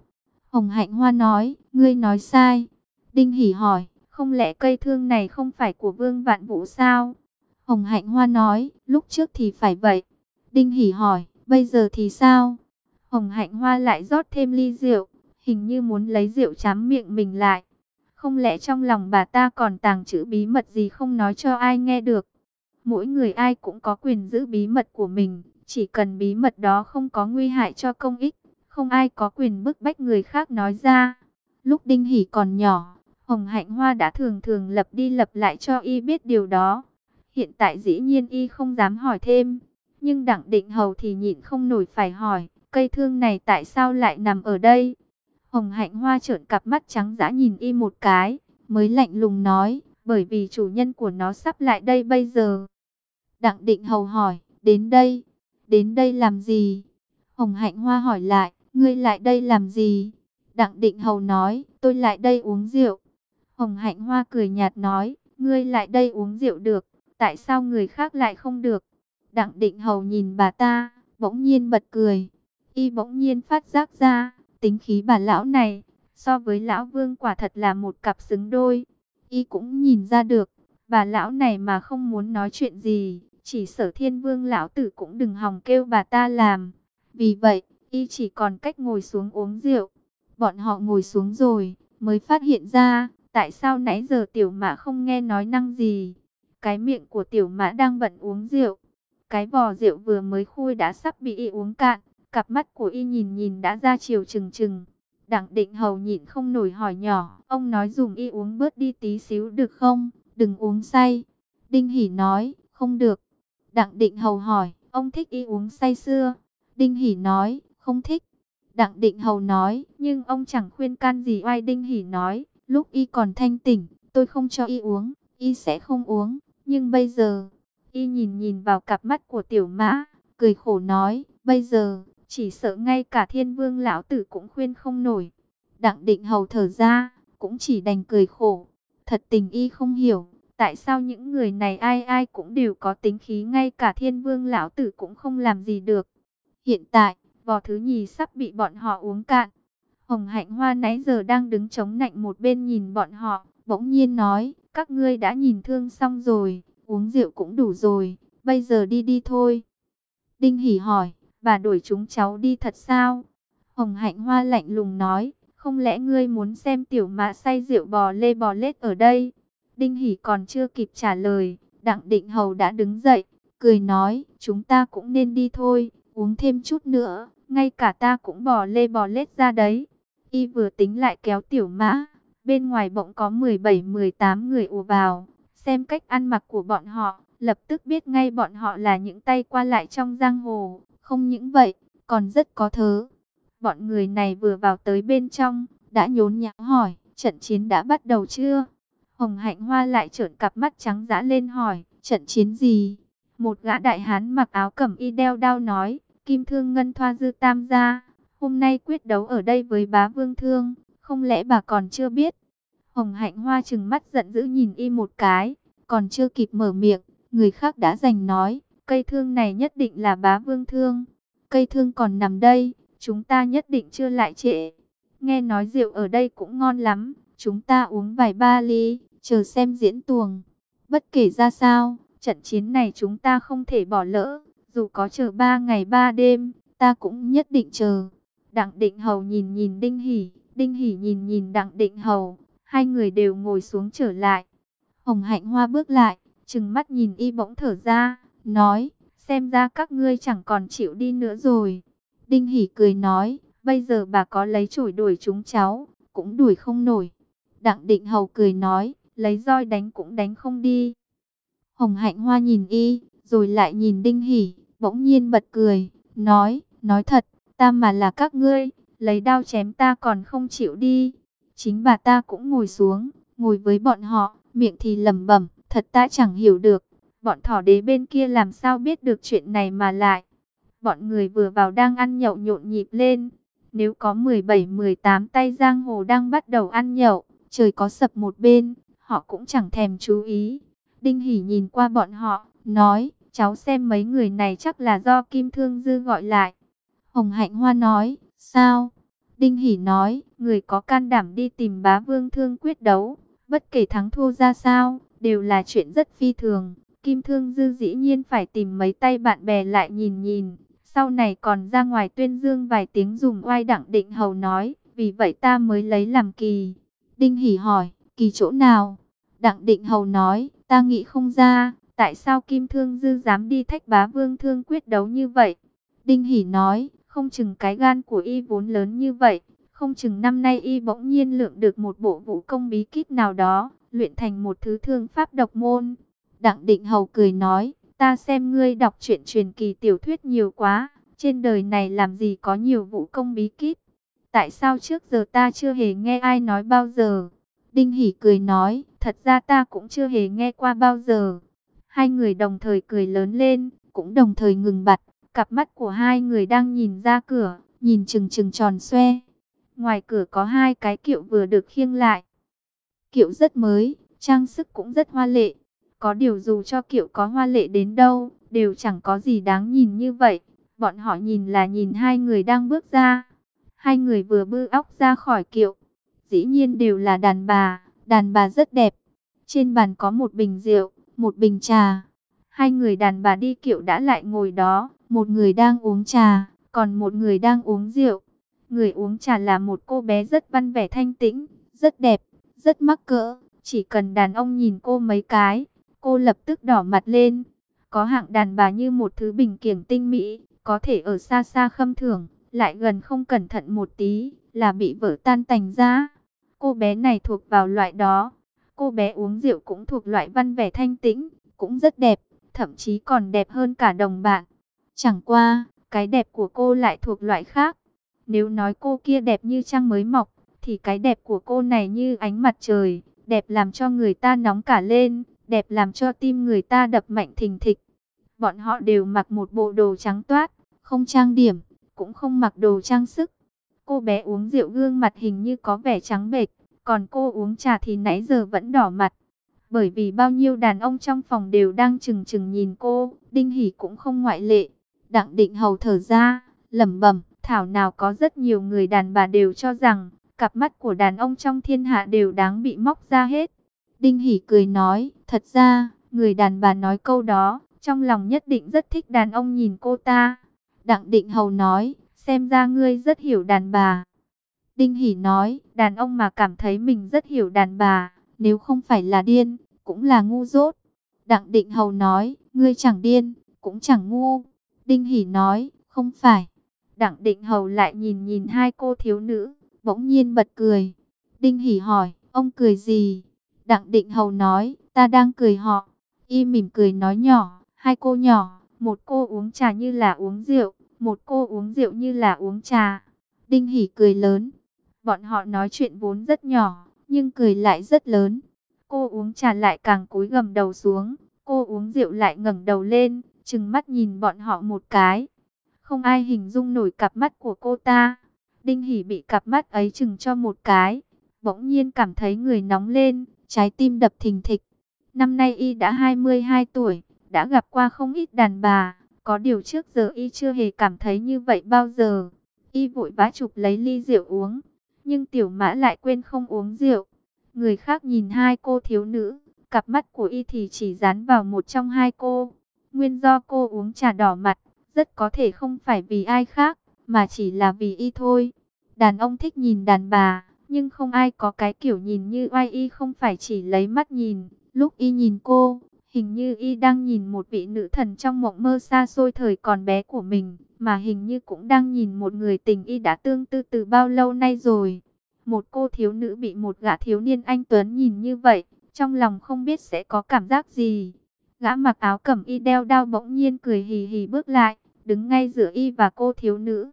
A: Hồng Hạnh Hoa nói, ngươi nói sai. Đinh Hỷ hỏi, không lẽ cây thương này không phải của Vương Vạn Vũ sao? Hồng Hạnh Hoa nói, lúc trước thì phải vậy. Đinh Hỷ hỏi, bây giờ thì sao? Hồng Hạnh Hoa lại rót thêm ly rượu, hình như muốn lấy rượu chám miệng mình lại. Không lẽ trong lòng bà ta còn tàng trữ bí mật gì không nói cho ai nghe được? Mỗi người ai cũng có quyền giữ bí mật của mình, chỉ cần bí mật đó không có nguy hại cho công ích, không ai có quyền bức bách người khác nói ra. Lúc Đinh Hỷ còn nhỏ, Hồng Hạnh Hoa đã thường thường lập đi lập lại cho y biết điều đó. Hiện tại dĩ nhiên y không dám hỏi thêm, nhưng Đặng Định Hầu thì nhịn không nổi phải hỏi, cây thương này tại sao lại nằm ở đây? Hồng Hạnh Hoa trợn cặp mắt trắng dã nhìn y một cái, mới lạnh lùng nói, bởi vì chủ nhân của nó sắp lại đây bây giờ. Đặng Định Hầu hỏi, đến đây, đến đây làm gì? Hồng Hạnh Hoa hỏi lại, ngươi lại đây làm gì? Đặng Định Hầu nói, tôi lại đây uống rượu. Hồng Hạnh Hoa cười nhạt nói, ngươi lại đây uống rượu được, tại sao người khác lại không được? Đặng Định Hầu nhìn bà ta, bỗng nhiên bật cười. Y bỗng nhiên phát giác ra, tính khí bà lão này, so với lão vương quả thật là một cặp xứng đôi. Y cũng nhìn ra được, bà lão này mà không muốn nói chuyện gì, chỉ sở thiên vương lão tử cũng đừng hòng kêu bà ta làm. Vì vậy, y chỉ còn cách ngồi xuống uống rượu. Bọn họ ngồi xuống rồi, mới phát hiện ra, tại sao nãy giờ tiểu mã không nghe nói năng gì. Cái miệng của tiểu mã đang bận uống rượu. Cái vò rượu vừa mới khui đã sắp bị y uống cạn. Cặp mắt của y nhìn nhìn đã ra chiều trừng trừng. Đặng định hầu nhịn không nổi hỏi nhỏ. Ông nói dùng y uống bớt đi tí xíu được không? Đừng uống say. Đinh hỉ nói, không được. Đặng định hầu hỏi, ông thích y uống say xưa. Đinh hỉ nói, không thích. Đặng định hầu nói, nhưng ông chẳng khuyên can gì oai Đinh hỉ nói. Lúc y còn thanh tỉnh, tôi không cho y uống, y sẽ không uống. Nhưng bây giờ, y nhìn nhìn vào cặp mắt của tiểu mã, cười khổ nói, bây giờ, chỉ sợ ngay cả thiên vương lão tử cũng khuyên không nổi. Đặng định hầu thở ra, cũng chỉ đành cười khổ. Thật tình y không hiểu, tại sao những người này ai ai cũng đều có tính khí ngay cả thiên vương lão tử cũng không làm gì được. Hiện tại, vò thứ nhì sắp bị bọn họ uống cạn. Hồng hạnh hoa nãy giờ đang đứng chống nạnh một bên nhìn bọn họ, bỗng nhiên nói, các ngươi đã nhìn thương xong rồi, uống rượu cũng đủ rồi, bây giờ đi đi thôi. Đinh hỉ hỏi, bà đuổi chúng cháu đi thật sao? Hồng hạnh hoa lạnh lùng nói, không lẽ ngươi muốn xem tiểu mã say rượu bò lê bò lết ở đây? Đinh Hỉ còn chưa kịp trả lời, Đặng Định Hầu đã đứng dậy, cười nói, chúng ta cũng nên đi thôi, uống thêm chút nữa, ngay cả ta cũng bò lê bò lết ra đấy. Y vừa tính lại kéo tiểu mã, bên ngoài bỗng có 17-18 người ùa vào, xem cách ăn mặc của bọn họ, lập tức biết ngay bọn họ là những tay qua lại trong giang hồ, không những vậy, còn rất có thớ. Bọn người này vừa vào tới bên trong, đã nhốn nháo hỏi, trận chiến đã bắt đầu chưa? Hồng Hạnh Hoa lại trợn cặp mắt trắng dã lên hỏi, trận chiến gì? Một gã đại hán mặc áo cẩm y đeo đao nói, Kim Thương Ngân Thoa Dư Tam gia, hôm nay quyết đấu ở đây với bá vương thương, không lẽ bà còn chưa biết? Hồng Hạnh Hoa trừng mắt giận dữ nhìn y một cái, còn chưa kịp mở miệng, người khác đã giành nói, cây thương này nhất định là bá vương thương. Cây thương còn nằm đây, chúng ta nhất định chưa lại trễ. Nghe nói rượu ở đây cũng ngon lắm, chúng ta uống vài ba ly, chờ xem diễn tuồng. Bất kể ra sao, trận chiến này chúng ta không thể bỏ lỡ, dù có chờ ba ngày ba đêm, ta cũng nhất định chờ. Đặng Định Hầu nhìn nhìn Đinh Hỷ, Đinh Hỷ nhìn nhìn Đặng Định Hầu, hai người đều ngồi xuống trở lại. Hồng Hạnh Hoa bước lại, trừng mắt nhìn y bỗng thở ra, nói, xem ra các ngươi chẳng còn chịu đi nữa rồi. Đinh Hỷ cười nói, bây giờ bà có lấy chổi đuổi chúng cháu, cũng đuổi không nổi. Đặng Định Hầu cười nói, lấy roi đánh cũng đánh không đi. Hồng Hạnh Hoa nhìn y, rồi lại nhìn Đinh Hỷ, bỗng nhiên bật cười, nói, nói thật, ta mà là các ngươi, lấy đao chém ta còn không chịu đi. Chính bà ta cũng ngồi xuống, ngồi với bọn họ, miệng thì lẩm bẩm, thật ta chẳng hiểu được, bọn thỏ đế bên kia làm sao biết được chuyện này mà lại. Bọn người vừa vào đang ăn nhậu nhộn nhịp lên, nếu có 17-18 tay giang hồ đang bắt đầu ăn nhậu, trời có sập một bên, họ cũng chẳng thèm chú ý. Đinh hỉ nhìn qua bọn họ, nói, cháu xem mấy người này chắc là do Kim Thương Dư gọi lại. Hồng Hạnh Hoa nói, sao? Đinh Hỷ nói, người có can đảm đi tìm bá vương thương quyết đấu, bất kể thắng thua ra sao, đều là chuyện rất phi thường. Kim Thương Dư dĩ nhiên phải tìm mấy tay bạn bè lại nhìn nhìn, sau này còn ra ngoài tuyên dương vài tiếng dùng oai đẳng định hầu nói, vì vậy ta mới lấy làm kỳ. Đinh Hỷ hỏi, kỳ chỗ nào? Đặng định hầu nói, ta nghĩ không ra, tại sao Kim Thương Dư dám đi thách bá vương thương quyết đấu như vậy? Đinh Hỷ nói, không chừng cái gan của y vốn lớn như vậy, không chừng năm nay y bỗng nhiên lượng được một bộ vũ công bí kíp nào đó, luyện thành một thứ thương pháp độc môn. Đặng Định Hầu cười nói, ta xem ngươi đọc truyện truyền kỳ tiểu thuyết nhiều quá, trên đời này làm gì có nhiều vũ công bí kíp. Tại sao trước giờ ta chưa hề nghe ai nói bao giờ? Đinh Hỷ cười nói, thật ra ta cũng chưa hề nghe qua bao giờ. Hai người đồng thời cười lớn lên, cũng đồng thời ngừng bặt. Cặp mắt của hai người đang nhìn ra cửa, nhìn chừng chừng tròn xoe. Ngoài cửa có hai cái kiệu vừa được khiêng lại. Kiệu rất mới, trang sức cũng rất hoa lệ. Có điều dù cho kiệu có hoa lệ đến đâu, đều chẳng có gì đáng nhìn như vậy. Bọn họ nhìn là nhìn hai người đang bước ra. Hai người vừa bư óc ra khỏi kiệu. Dĩ nhiên đều là đàn bà, đàn bà rất đẹp. Trên bàn có một bình rượu, một bình trà. Hai người đàn bà đi kiệu đã lại ngồi đó, một người đang uống trà, còn một người đang uống rượu. Người uống trà là một cô bé rất văn vẻ thanh tĩnh, rất đẹp, rất mắc cỡ. Chỉ cần đàn ông nhìn cô mấy cái, cô lập tức đỏ mặt lên. Có hạng đàn bà như một thứ bình kiểng tinh mỹ, có thể ở xa xa khâm thưởng, lại gần không cẩn thận một tí, là bị vỡ tan tành ra. Cô bé này thuộc vào loại đó. Cô bé uống rượu cũng thuộc loại văn vẻ thanh tĩnh, cũng rất đẹp, thậm chí còn đẹp hơn cả đồng bạn. Chẳng qua, cái đẹp của cô lại thuộc loại khác. Nếu nói cô kia đẹp như trăng mới mọc, thì cái đẹp của cô này như ánh mặt trời, đẹp làm cho người ta nóng cả lên, đẹp làm cho tim người ta đập mạnh thình thịch. Bọn họ đều mặc một bộ đồ trắng toát, không trang điểm, cũng không mặc đồ trang sức. Cô bé uống rượu gương mặt hình như có vẻ trắng bệch, còn cô uống trà thì nãy giờ vẫn đỏ mặt. Bởi vì bao nhiêu đàn ông trong phòng đều đang chừng chừng nhìn cô, Đinh Hỷ cũng không ngoại lệ. Đặng định hầu thở ra, lẩm bẩm, thảo nào có rất nhiều người đàn bà đều cho rằng, cặp mắt của đàn ông trong thiên hạ đều đáng bị móc ra hết. Đinh Hỷ cười nói, thật ra, người đàn bà nói câu đó, trong lòng nhất định rất thích đàn ông nhìn cô ta. Đặng định hầu nói, xem ra ngươi rất hiểu đàn bà. Đinh Hỷ nói, đàn ông mà cảm thấy mình rất hiểu đàn bà, nếu không phải là điên, cũng là ngu dốt. Đặng định hầu nói, ngươi chẳng điên, cũng chẳng ngu. Đinh Hỷ nói, không phải. Đặng định hầu lại nhìn nhìn hai cô thiếu nữ, bỗng nhiên bật cười. Đinh Hỷ hỏi, ông cười gì? Đặng định hầu nói, ta đang cười họ. Y mỉm cười nói nhỏ, hai cô nhỏ, một cô uống trà như là uống rượu, một cô uống rượu như là uống trà. Đinh Hỷ cười lớn. Bọn họ nói chuyện vốn rất nhỏ, nhưng cười lại rất lớn. Cô uống trà lại càng cúi gầm đầu xuống, cô uống rượu lại ngẩng đầu lên, chừng mắt nhìn bọn họ một cái. Không ai hình dung nổi cặp mắt của cô ta. Đinh hỉ bị cặp mắt ấy chừng cho một cái, bỗng nhiên cảm thấy người nóng lên, trái tim đập thình thịch. Năm nay y đã 22 tuổi, đã gặp qua không ít đàn bà, có điều trước giờ y chưa hề cảm thấy như vậy bao giờ. Y vội vã chụp lấy ly rượu uống, nhưng tiểu mã lại quên không uống rượu. Người khác nhìn hai cô thiếu nữ, cặp mắt của y thì chỉ dán vào một trong hai cô. Nguyên do cô uống trà đỏ mặt, rất có thể không phải vì ai khác, mà chỉ là vì y thôi. Đàn ông thích nhìn đàn bà, nhưng không ai có cái kiểu nhìn như oai y không phải chỉ lấy mắt nhìn. Lúc y nhìn cô, Hình như y đang nhìn một vị nữ thần trong mộng mơ xa xôi thời còn bé của mình, mà hình như cũng đang nhìn một người tình y đã tương tư từ bao lâu nay rồi. Một cô thiếu nữ bị một gã thiếu niên anh Tuấn nhìn như vậy, trong lòng không biết sẽ có cảm giác gì. Gã mặc áo cẩm y đeo đao bỗng nhiên cười hì hì bước lại, đứng ngay giữa y và cô thiếu nữ.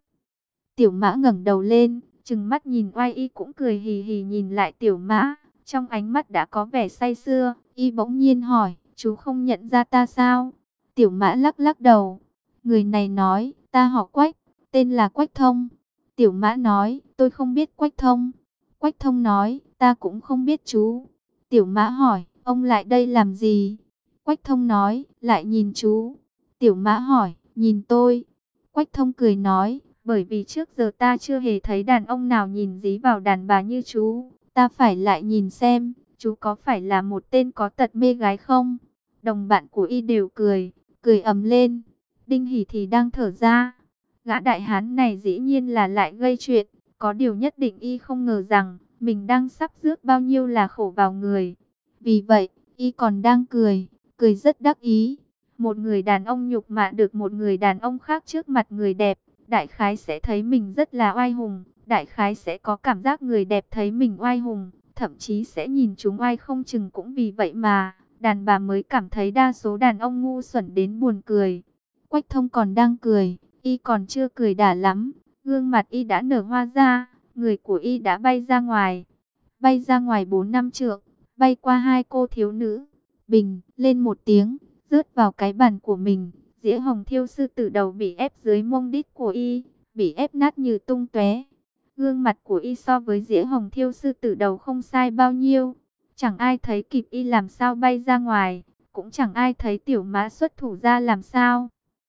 A: Tiểu mã ngẩng đầu lên, chừng mắt nhìn oai y cũng cười hì hì nhìn lại tiểu mã. Trong ánh mắt đã có vẻ say sưa, y bỗng nhiên hỏi, chú không nhận ra ta sao? Tiểu mã lắc lắc đầu. Người này nói, ta họ Quách, tên là Quách Thông. Tiểu mã nói, tôi không biết Quách Thông. Quách Thông nói, ta cũng không biết chú. Tiểu mã hỏi, ông lại đây làm gì? Quách Thông nói, lại nhìn chú. Tiểu mã hỏi, nhìn tôi. Quách Thông cười nói, bởi vì trước giờ ta chưa hề thấy đàn ông nào nhìn dí vào đàn bà như chú. Ta phải lại nhìn xem, chú có phải là một tên có tật mê gái không? Đồng bạn của y đều cười, cười ầm lên. Đinh Hỷ thì đang thở ra. Gã đại hán này dĩ nhiên là lại gây chuyện. Có điều nhất định y không ngờ rằng mình đang sắp rước bao nhiêu là khổ vào người. Vì vậy, y còn đang cười, cười rất đắc ý. Một người đàn ông nhục mạ được một người đàn ông khác trước mặt người đẹp, đại khái sẽ thấy mình rất là oai hùng, đại khái sẽ có cảm giác người đẹp thấy mình oai hùng, thậm chí sẽ nhìn chúng oai không chừng cũng vì vậy mà, đàn bà mới cảm thấy đa số đàn ông ngu xuẩn đến buồn cười. Quách thông còn đang cười, y còn chưa cười đã lắm, gương mặt y đã nở hoa ra, người của y đã bay ra ngoài, bay ra ngoài bốn năm trượng, bay qua hai cô thiếu nữ, bình, lên một tiếng, rớt vào cái bàn của mình. Dĩa hồng thiêu sư tử đầu bị ép dưới mông đít của y, bị ép nát như tung tóe. Gương mặt của y so với dĩa hồng thiêu sư tử đầu không sai bao nhiêu. Chẳng ai thấy kịp y làm sao bay ra ngoài, cũng chẳng ai thấy tiểu mã xuất thủ ra làm sao.